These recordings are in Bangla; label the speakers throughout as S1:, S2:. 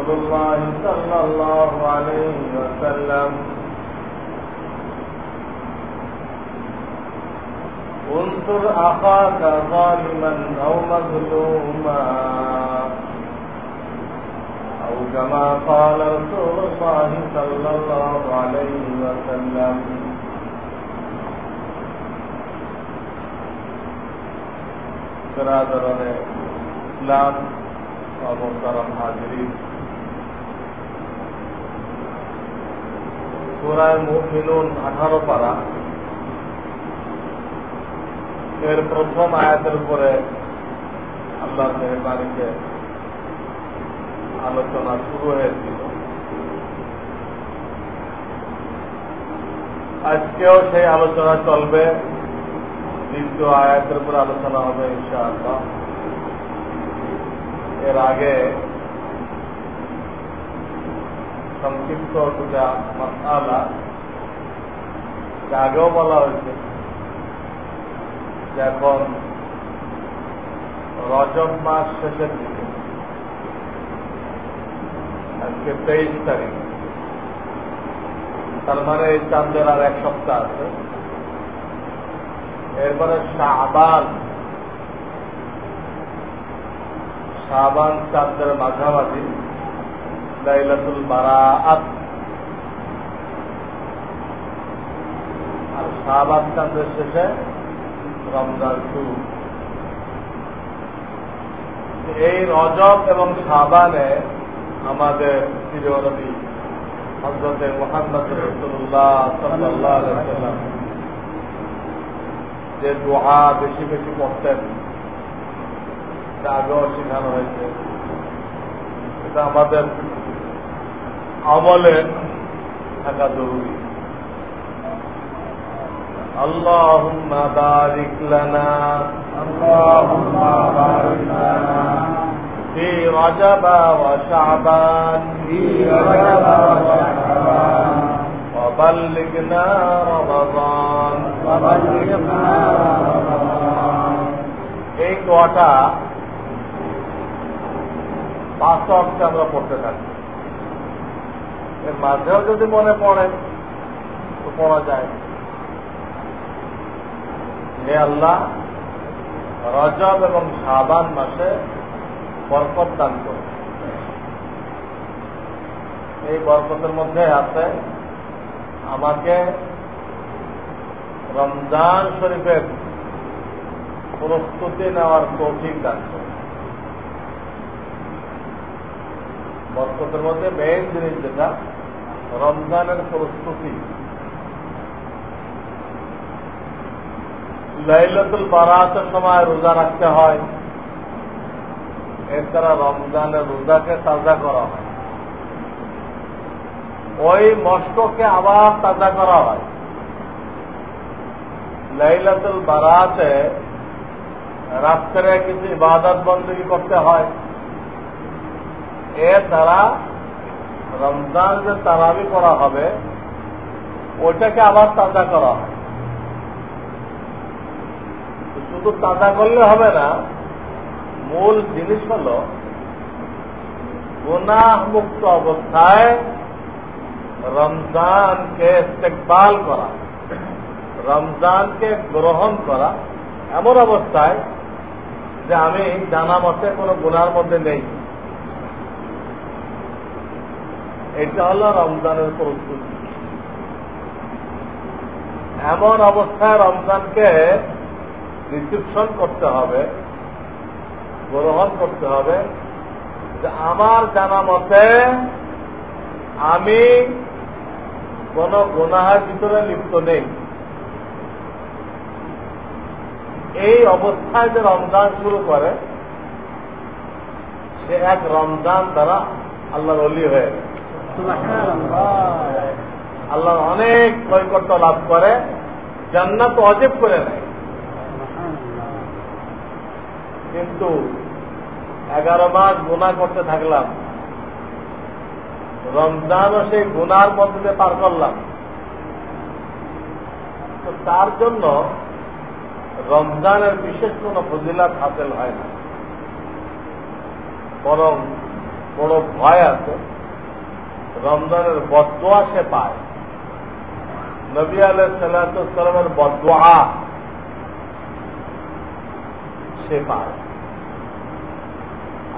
S1: رسول الله صلى الله عليه وسلم انصر أخاك ظالما أو مظلوما أو كما قال رسول الله صلى الله عليه وسلم برادران اسلام و محترم حاضرین সুরায় মুমিনুন আঠারো পারা। এর প্রথম আয়াতের উপরে আল্লাহ মেহরবানিকে আলোচনা শুরু হয়েছিল। আজকেও সেই আলোচনা চলবে। দ্বিতীয় আয়াতের উপর আলোচনা হবে ইনশাআল্লাহ। এর আগে সংক্ষিপ্ত দুটা মাসালা আগেও বলা হয়েছে এখন রজব মাস শেষের দিকে, আজকে তেইশ তারিখ। তার মানে এই চাঁদের আর এক সপ্তাহ আছে। এরপরে শাহবান শাহবান চাঁদের মাঝামাঝি। লাইলাতুল বারাআত। আর শাহবান চাঁদের শেষে রমজান শুরু। এই রজব এবং শাহবানে আমাদের প্রিয়নবী হজরত মোহাম্মদ রসুল্লাহ সাল্লাহ যে দোহা বেশি বেশি পড়তেন এটা আগেও শেখানো হয়েছে। এটা আমাদের আমলে থাকা জরুরি اللهم بارك لنا
S2: اللهم بارك لنا
S1: في رجب وشعبان
S2: في رجب وشعبان
S1: وبلغنا رمضان
S2: وبلغنا رمضان
S1: এই দোয়াটা পাঁচ অর্থে আমরা পড়তে থাকি এর মাঝেও যদি মনে পড়ে, তো পড়া যায়। হে আল্লাহ, রজব এবং সাবান মাসে বরকত দান করে। এই বরকতের মধ্যে আছে আমাকে রমজান শরীফের প্রস্তুতি নেওয়ার তৌফিক দান করে। বরকতের মধ্যে মেইন জিনিস যেটা, রমজানের প্রস্তুতি। লাইলাতুল বারাতের সময় রোজা রাখতে হয়। এছাড়া রমজানের রোজাকে তাজা করা হয়। ওই মস্ককে আবার তাজা করা হয়। লাইলাতুল বারাতে রাত্রে কিছু ইবাদত বন্দী করতে হয়। এ দ্বারা রমজান যে তারাবি করা হবে, ওইটাকে আবার তাজা করা হয় শুধু তাজা করলে হবে না, মূল জিনিস হল গুনাহ মুক্ত অবস্থায় রমজানকে ইস্তেকবাল করা, রমজানকে গ্রহণ করা। এমন অবস্থায় যে আমি জানা মতে কোনো গুনার মধ্যে নেই। এটা হল রমজানের প্রস্তুতি এমন অবস্থায় রমজানকে রিসিপশন করতে হবে, গ্রহণ করতে হবে যে আমার জানা মতে আমি কোন গুনাহার ভিতরে লিপ্ত নেই। এই অবস্থায় যে রমজান শুরু করে, সে এক রমজান দ্বারা আল্লাহর অলি হয়ে গেছে। আল্লাহ অনেক নৈকট্য লাভ করে, জান্নাত অজেব করে নেয় কিন্তু এগারো মাস গুণা করতে থাকলাম, রমজানও সেই গুনার মধ্যে পার করলাম। তো তার জন্য রমজানের বিশেষ কোন ফজিলাত হাসিল হয় না। বরং বড় ভয় আছে। রমজানের বদোয়া সে পায়। নবী আলহ সাল্লামের বদোয়া সে পায়।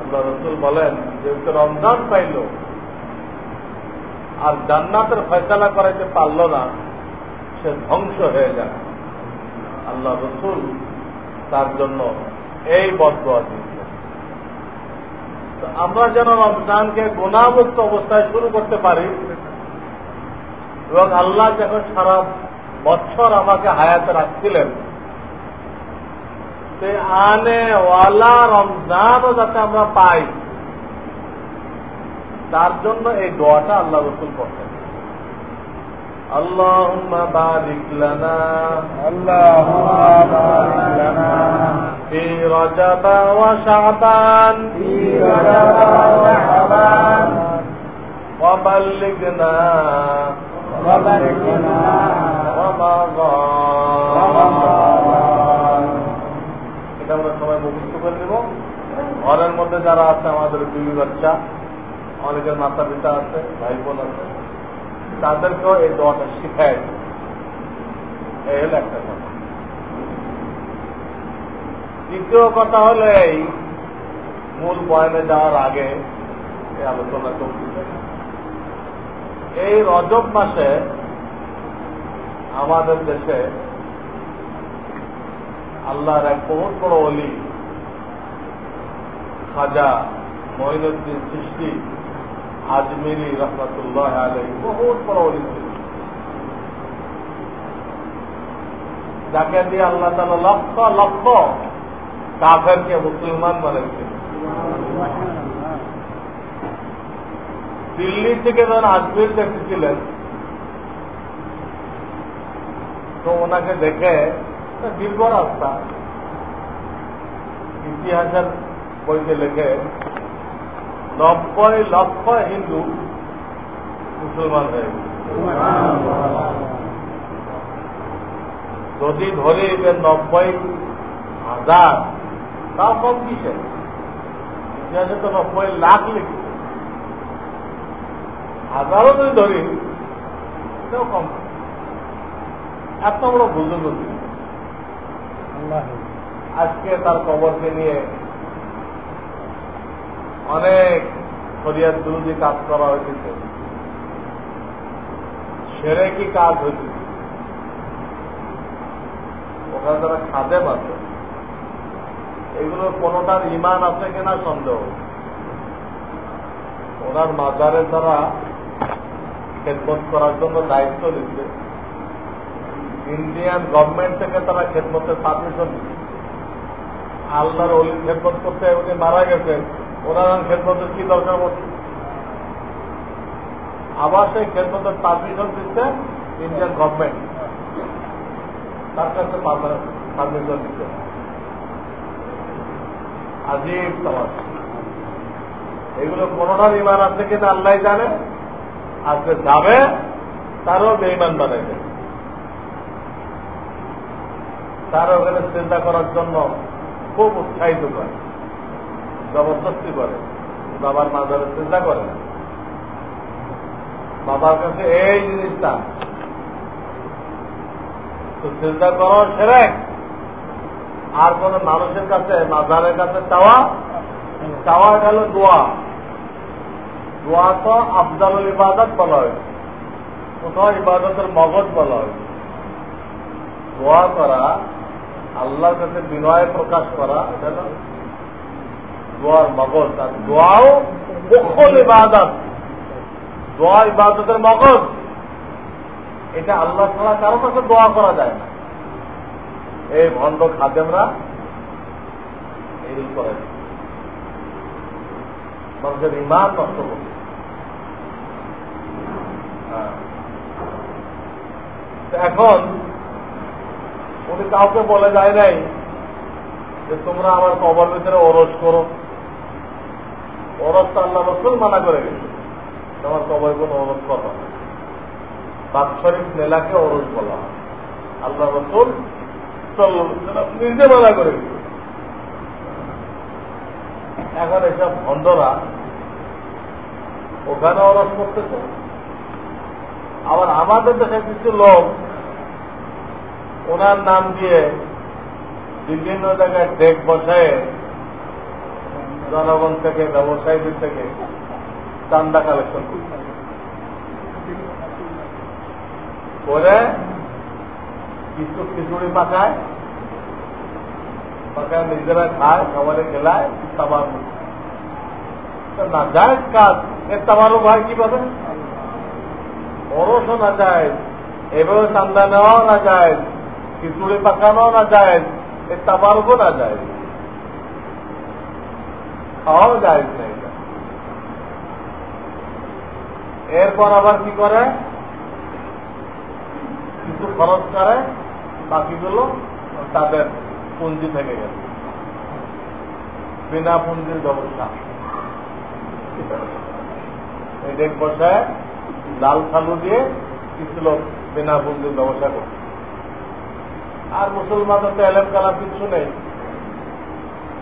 S1: আল্লাহ রসুল বলেন, যেহেতু রমজান পাইল, আর জান্নাতের ফয়সলা করাইতে পারল না, সে ধ্বংস হয়ে যায়। আল্লাহ রসুল তার জন্য এই বদোয়া দিয়েছেন। আমরা যেন রমজানকে গুণামুক্ত অবস্থায় শুরু করতে পারি এবং আল্লাহ যখন সারা বছর আমাকে হায়াতে রাখছিলেন, সে আনে ওয়ালা রমজানও যাতে আমরা পাই, তার জন্য এই দোয়াটা আল্লাহ রসুল করতেন। اللهم بارك لنا
S2: اللهم بارك لنا
S1: في رجب وشعبان
S2: في رجب وشعبان
S1: وبلغنا
S2: وبارك لنا
S1: رمضان এটা আমরা সবাই মুখস্থ করে দেব ঘরের মধ্যে যারা আছে আমাদের বিবি বাচ্চা অনেকের মাতা পিতা আছে ভাই বোন আছে তাদেরকেও এই দোয়াটা শিখায় এই হলো একটা কথা। দ্বিতীয় কথা হলো এই মূল বয়ানে যাওয়ার আগে আলোচনা চলছে এই রজব মাসে আমাদের দেশে আল্লাহর এক বহুত বড় অলি খাজা মহিনুদ্দিন সৃষ্টি আজমিরি রহমতুল্লাহ আলাই বহুত বড় অলি ছিল। যাকে দিয়ে আল্লাহ তালা লক্ষ লক্ষ কাফেরকে মুসলমান বানিয়েছিল দিল্লি থেকে যখন আজমির দেখেছিলেন তো ওনাকে দেখে দীর্ঘ রাস্তা, ইতিহাসের বইতে লেখে নব্বই লক্ষ হিন্দু মুসলমান হয়ে যদি ধরে যে নব্বই হাজার, তাও কম কিসে ইতিহাসে তো নব্বই লাখ লিখেছে হাজারও যদি ধরি সেটাও কম। এত বড় ছিল আজকে তার কবরকে নিয়ে অনেক শরিয়ার বিরোধী কাজ করা হয়েছে সেরে কি কাজ হয়েছে ওখানে তারা খাদে পাচ্ছে এগুলো কোনটার ইমান আছে কিনা সন্দেহ? ওনার মাজারে তারা খেদমত করার জন্য দায়িত্ব দিচ্ছে ইন্ডিয়ান গভর্নমেন্ট থেকে তারা খেদমতের পারমিশন দিচ্ছে আল্লাহর অলির খেদমত করতে উনি মারা গেছেন। ওনার খেদমতের কি দরকার পড়ছে আবার সেই খেদমতের পারমিশন দিচ্ছে ইন্ডিয়ান গভর্নমেন্ট তার কাছে পারমিশন দিচ্ছে। আজিব সমাজ। এগুলো কোনটার ইমান আছে কিনা আল্লাহ জানে। আজকে যাবে, তারও বেইমান বানাইবে। তারা ওখানে চিন্তা করার জন্য খুব উৎসাহিত করে। জবরদস্তি করে। বাবার মাজারে চিন্তা করে বাবার কাছে এই জিনিসটা। তো চিন্তা করো সেরে আর কোন মানুষের কাছে, মাজারের কাছে চাওয়া? চাওয়া গেল দোয়া। দোয়া তো আফজালুল ইবাদত বলা হয়। কোথাও ইবাদতের মগজ বলা হয়। দোয়া করা, আল্লাহর কাছে বিনয় প্রকাশ করা, এটা দোয়ার মগজ, আর দোয়াও বখল ইবাদত। দোয়া ইবাদতের মগজ। এটা আল্লাহ ছাড়া কারও কাছে দোয়া করা যায় না। এই ভণ্ড খাদেমরা এই করে। মানুষের ইমান নষ্ট করছে এখন উনি কাউকে বলে যায় নাই যে তোমরা আমার কবর ভিতরে ওরস করো। ওরস তো আল্লাহ রসুল মানা করে গেছে। তোমার কবর কোনো ওরস করো না। বাৎসরিক মেলাকে ওরস বলা হয়। আল্লাহ রসুল নিজে মানা করে গেছে। এখন এসব ভণ্ডরা ওখানে ওরস করতেছে। আবার আমাদের দেশে কিছু লোক ওনার নাম দিয়ে বিভিন্ন জায়গায় ডেক বসায় জনগণ থেকে, ব্যবসায়ীদের থেকে চান্দা কালেকশন করছে। করে কিছু খিচুড়ি পাকায় পাকায় নিজেরা খায়, খাবারে খেলায় তাবার না যায় কাজ এর তাবারও ভাই কি পাবে বড়সও না যায়, এভাবে চান্দা নেওয়াও না যায়, খিচুড়ি পাকানো না যায় এর তাবারও না যায়। খাওয়াও যায় এরপর আবার কি করে? কিছু খরচ করে, বাকিগুলো তাদের পুঞ্জি থেকে গেছে। বিনা পুঞ্জির ব্যবস্থা। এই দেখ বসায় লাল সালু দিয়ে কিছু লোক বিনা পুঞ্জির ব্যবস্থা করছে। আর মুসলমানদের তো এলেম কালাম কিছু নেই।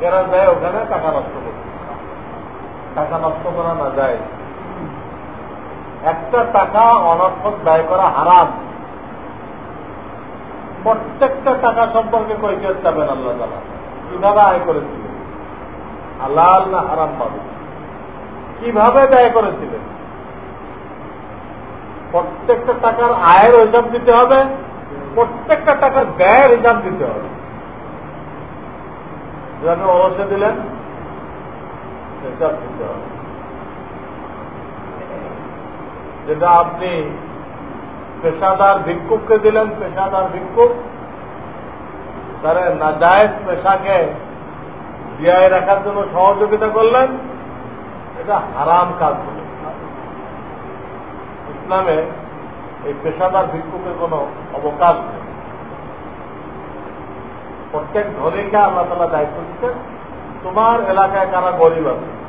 S1: এরা যায় ওখানে টাকা নষ্ট করছে টাকা নষ্ট করা না যায়। একটা টাকা অনর্থক ব্যয় করা হারাম। প্রত্যেকটা টাকা সম্পর্কে কৈফিয়ত যাবেন আল্লাহ তালা কীভাবে আয় করেছিলেন? হালাল না হারাম পাবে? কীভাবে ব্যয় করেছিলেন? প্রত্যেকটা টাকার আয়ের হিসাব দিতে হবে, প্রত্যেকটা টাকার ব্যয়ের হিসাব দিতে হবে। যেভাবে অবশ্যই দিলেন? যেটা আপনি পেশাদার ভিক্ষুককে দিলেন, পেশাদার ভিক্ষুক, তারা নাজায়জ পেশাকে জিয়ায় রাখার জন্য সহযোগিতা করলেন, এটা হারাম কাজ হল ইসলামে এই পেশাদার ভিক্ষুকের কোন অবকাশ নেই। প্রত্যেক ধনীকে আল্লাহ তালা দায়িত্ব দিচ্ছেন। তোমার এলাকায় কারা গরিব আছে?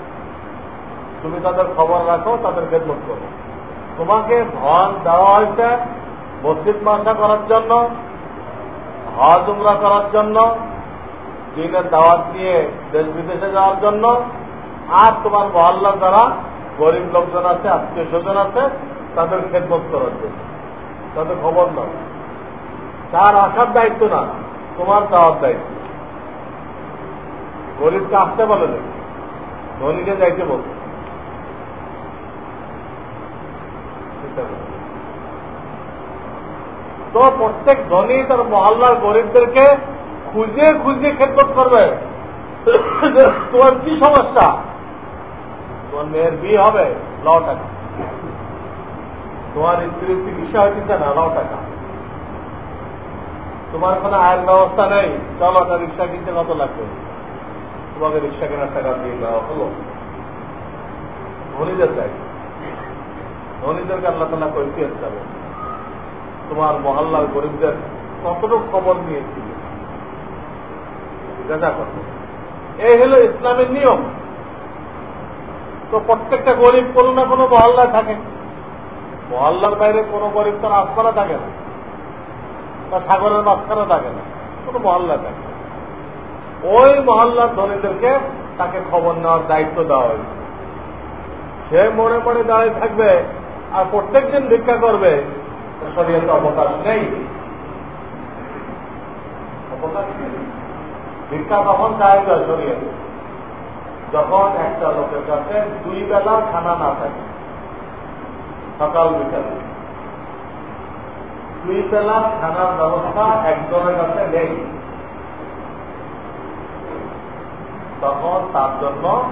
S1: তুমি তাদের খবর রাখো, তাদের খেদমত করো। তোমাকে ধন দেওয়া হয়েছে মসজিদ মাসা করার জন্য, হজ উমরা করার জন্য, দিনের দাওয়াত নিয়ে দেশ বিদেশে যাওয়ার জন্য, আর তোমার মহল্লা যারা গরিব লোকজন আছে, আত্মীয় স্বজন আছে, তাদের খেদমত করার জন্য। তাদের খবর নয় তার আসার দায়িত্ব না। তোমার দাওয়াত দায়িত্ব গরিবকে আসতে বলে দেবে ধনীকে যাইতে বলবে তো প্রত্যেক ধনী তার মহল্লার গরিবদেরকে খুঁজে খুঁজে খেদমত করবে। তোমার কি সমস্যা? তোমার মেয়ের বিয়ে হবে ন টাকা। তোমার স্ত্রীর চিকিৎসা হইতেছে না ন টাকা। তোমার কোনো আয়ের ব্যবস্থা নেই চলো একটা রিক্সা কিনতে কত লাগবে? তোমাকে রিক্সা কেনার টাকা দিয়ে দেওয়া হলো। ধনীদের চাই ধনীদেরকে আল্লাহ তালা কৈফিয়ত যাবে তোমার মহল্লার গরিবদের কতটুকু খবর নিয়েছিল এই হলো ইসলামের নিয়ম। তো প্রত্যেকটা গরিব কোনো না কোনো মহল্লায় থাকে। মহল্লার বাইরে কোনো গরিব তার আস্তারা থাকে না। বা সাগরের মাঝখানে থাকে না, কোনো মহল্লা থাকে ওই মহল্লার ধনীদেরকে তাকে খবর নেওয়ার দায়িত্ব দেওয়া হয়েছে। সে মনে মনে দাঁড়িয়ে থাকবে আর প্রত্যেক দিন ভিক্ষা করবে, শরীয়তে অবকাশ নেই। ভিক্ষা তখন যায় শরীয়তে। যখন একটা লোকের কাছে দুই বেলা খানা না থাকে, সকাল বিকাল। দুই বেলা খানার ব্যবস্থা একজনের কাছে নেই। তখন তার জন্য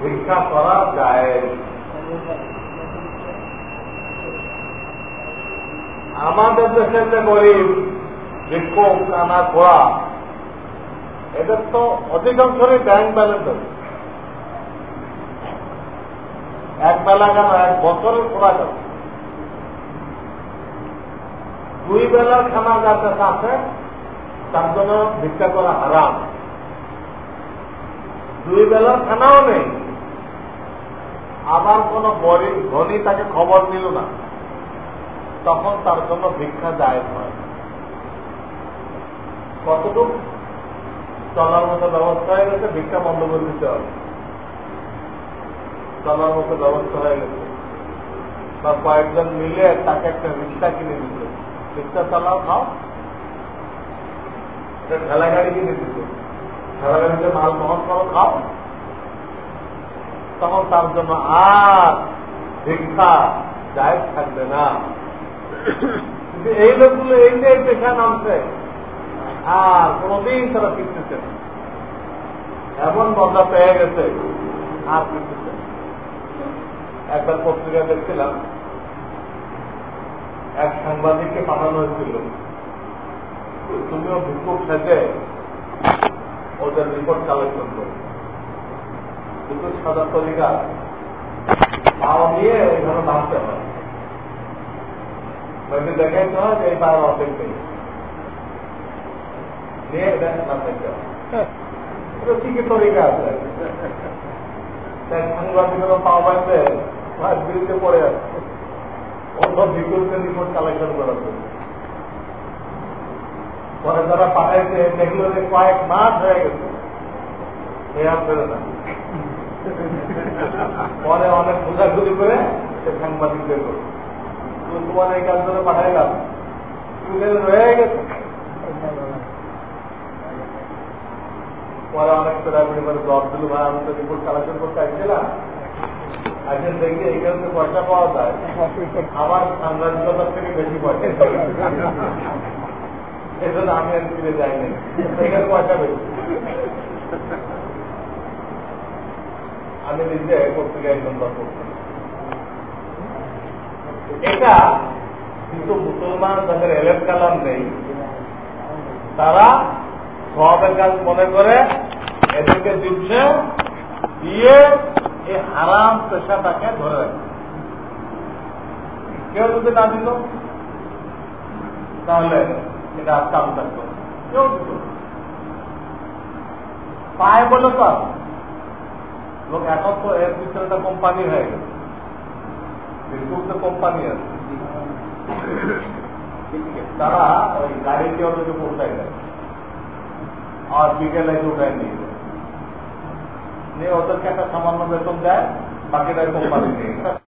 S1: ভিক্ষা করা যায়। আমাদের দেশের যে গরিব, ভিক্ষুক, কানা ঘোড়া এদের তো অধিকাংশই ব্যাংক ব্যালেন্স আছে। এক বেলা কেন? এক বছরের খোলা যাবে। দুই বেলার খানা যার কাছে আছে, তার জন্য ভিক্ষা করা হারাম। দুই বেলার খানাও নেই। আবার কোন গরিব ধনী তাকে খবর দিল না। তখন তার জন্য ভিক্ষা দায়ের হয়। কতটুকু? চলার মতো ব্যবস্থা হয়ে গেছে, ভিক্ষা বন্ধ করে দিতে হবে। চলার মতো ব্যবস্থা হয়ে গেছে। বা কয়েকজন মিলে তাকে একটা রিক্সা কিনে দিতে রিক্সা চালাও, খাও। ঠেলা গাড়ি কিনে দিতে। ঠেলা গাড়িতে মাল বহন করো, খাও। তখন তার জন্য আর ভিক্ষা জায়গ থাকবে না। কিন্তু এই লোকগুলো এই যে পেশা নামছে। আর কোনদিন তারা শিখতেছে না। এমন মজা পেয়ে গেছে, আর শিখতেছে একবার পত্রিকা দেখছিলাম এক সাংবাদিককে পাঠানো হয়েছিল। তুমিও ভিক্ষুক সেজে ওদের রিপোর্ট কালেকশন করো কিন্তু সাদা তরিকা পাওয়া নিয়ে ওইখানে নামতে হয়। ওইকে দেখাইতে হয় যে এই পাওয়ার অর্ধেক নেই নিয়ে নামতে হয়। এটা ঠিকই তরিকা আছে। সাংবাদিকেরও পাওয়া পাইছে বিরুদ্ধে পড়ে আছে। অন্য বিজ্ঞপ্তির রিপোর্ট করার জন্য। পরে যারা পাঠাইছে, দেখল যে কয়েক মাস হয়ে গেছে। এ আর না। পরে অনেক করে সে সাংবাদিকদের তোমার এই কাজ করে পাঠাইলাম। রয়ে গেছে। পরে অনেক পেরাপিড়ি করে জব দিল ভাই, আমি তো রিপোর্ট কালেকশন করতে আসছিলাম। আজকে দেখি এইখান থেকে পয়সা পাওয়া যায়। আমার সাংবাদিকতার থেকে বেশি পয়সা। আমি আর ফিরে যাইনি। এখানে পয়সা বেশি। আমি নিজে নম্বর করতাম এটা কিন্তু মুসলমান যাদের এলেন কালাম নেই, তারা সবের কাজ মনে করে, এদেরকে দিচ্ছে দিয়ে এই হারাম পেশাটাকে ধরে রাখে। কেউ যদি না দিল, তাহলে এটা কাম থাকতো কেউ দিত পায় বলে তো লোক এখন তো এর পিছনে একটা কোম্পানি হয়ে গেছে। বিদ্যুৎ কোম্পানি আছে। তারা ওই গাড়িতে ওদেরকে পৌঁছায় দেয়, আর বিকেলে উঠায় নিয়ে নিয়ে ওদেরকে একটা সামান্য বেতন দেয় বাকিটা কোম্পানি নিয়ে।